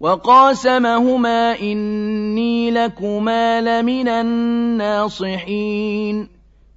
وقاسمهما إني لكما لمن الناصحين.